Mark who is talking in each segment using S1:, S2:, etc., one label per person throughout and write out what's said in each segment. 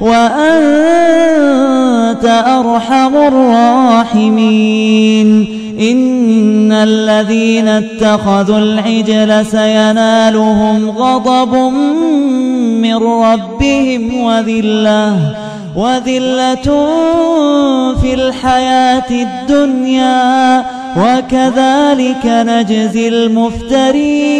S1: وأنت أرحم الراحمين. إن الذين اتخذوا العجل سينالهم غضب من ربهم وذلة وذلة في الحياة الدنيا وكذلك نجزي المفترين.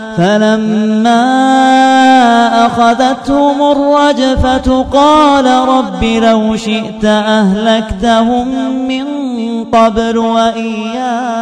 S1: فلما أخذتهم الرجفة قال رب لو شئت أهلكتهم من قبل وإياي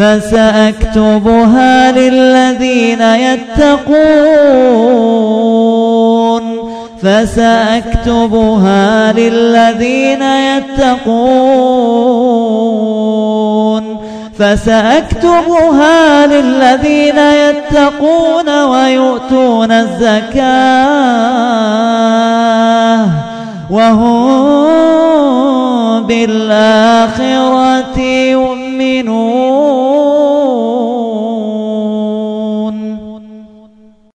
S1: فسأكتبها للذين يتقون. فسأكتبها للذين يتقون. فسأكتبها للذين يتقون ويؤتون الزكاة. وهم بالآخرة يؤمنون.